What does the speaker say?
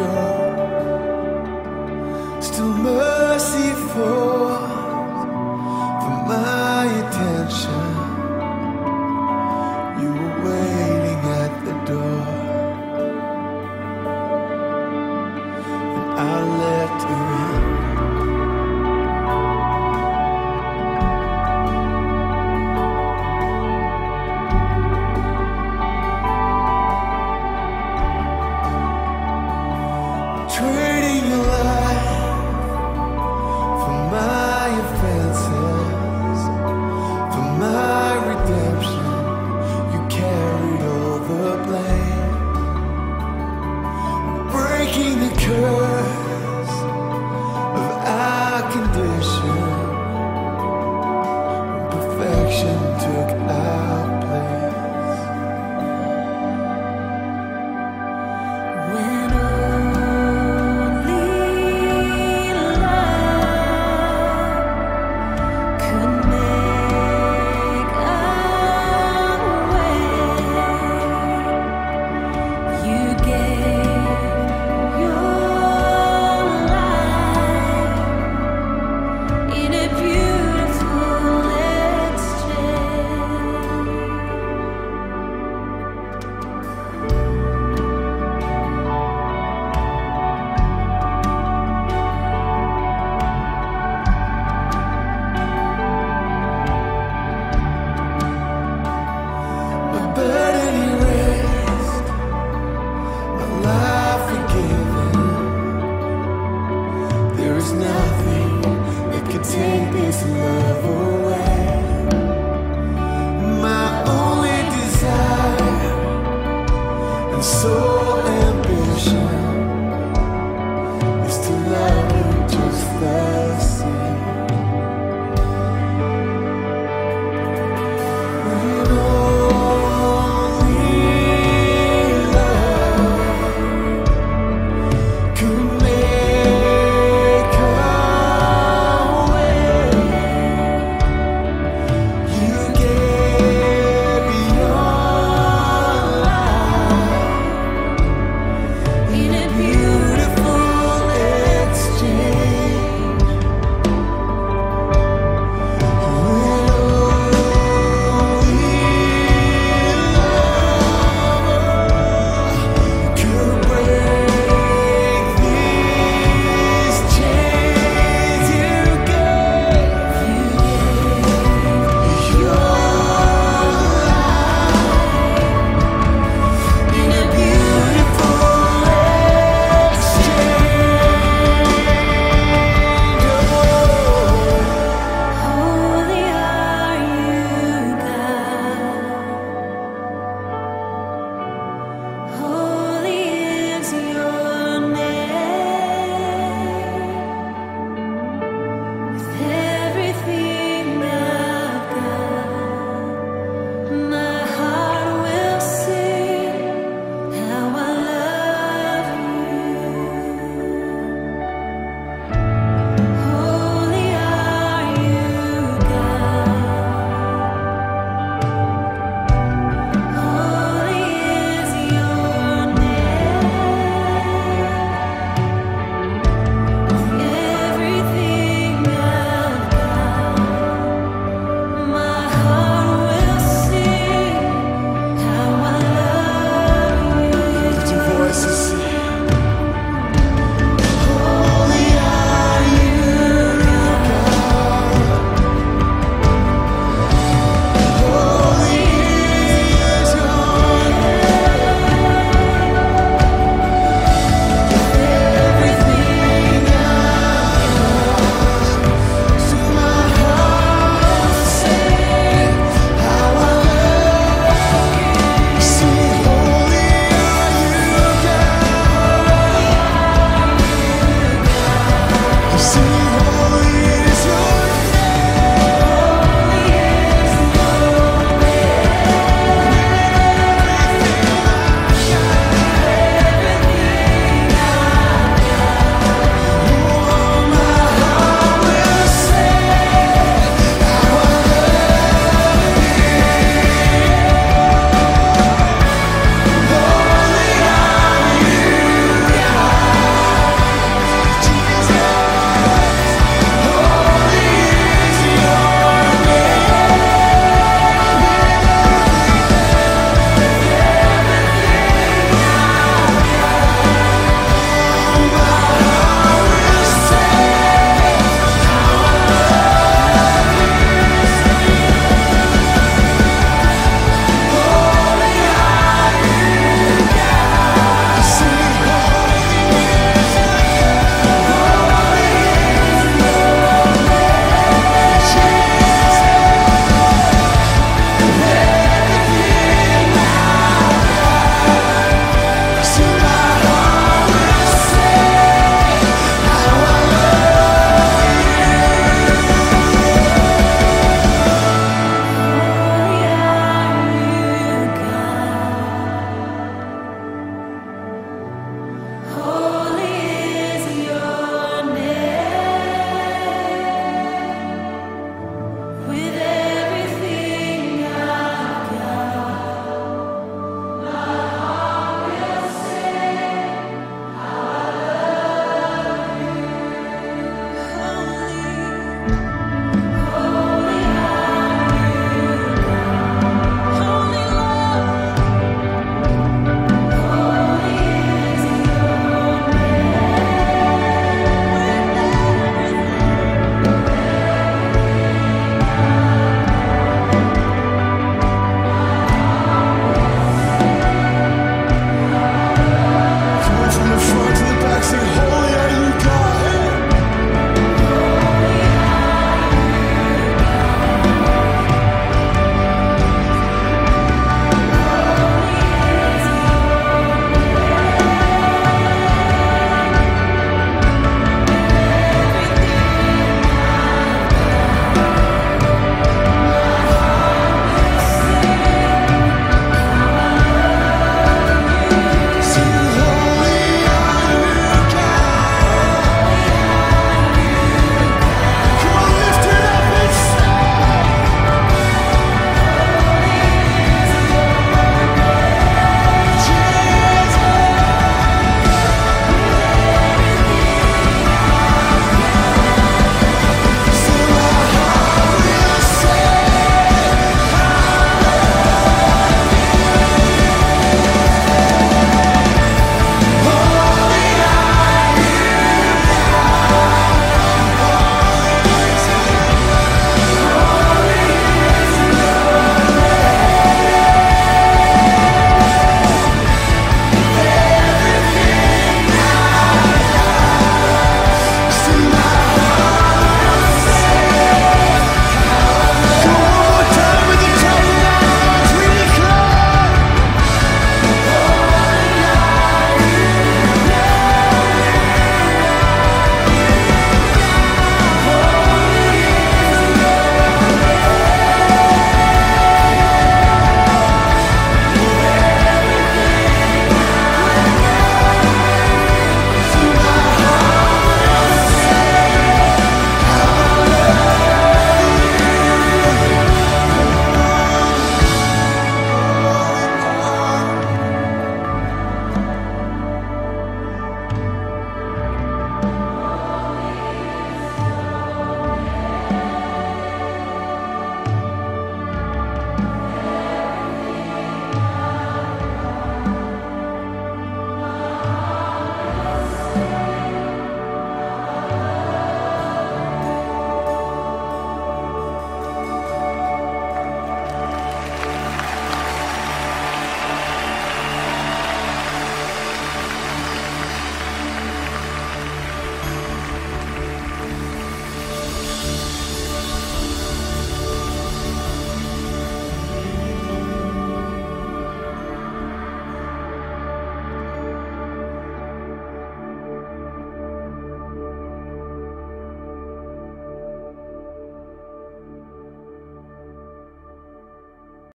your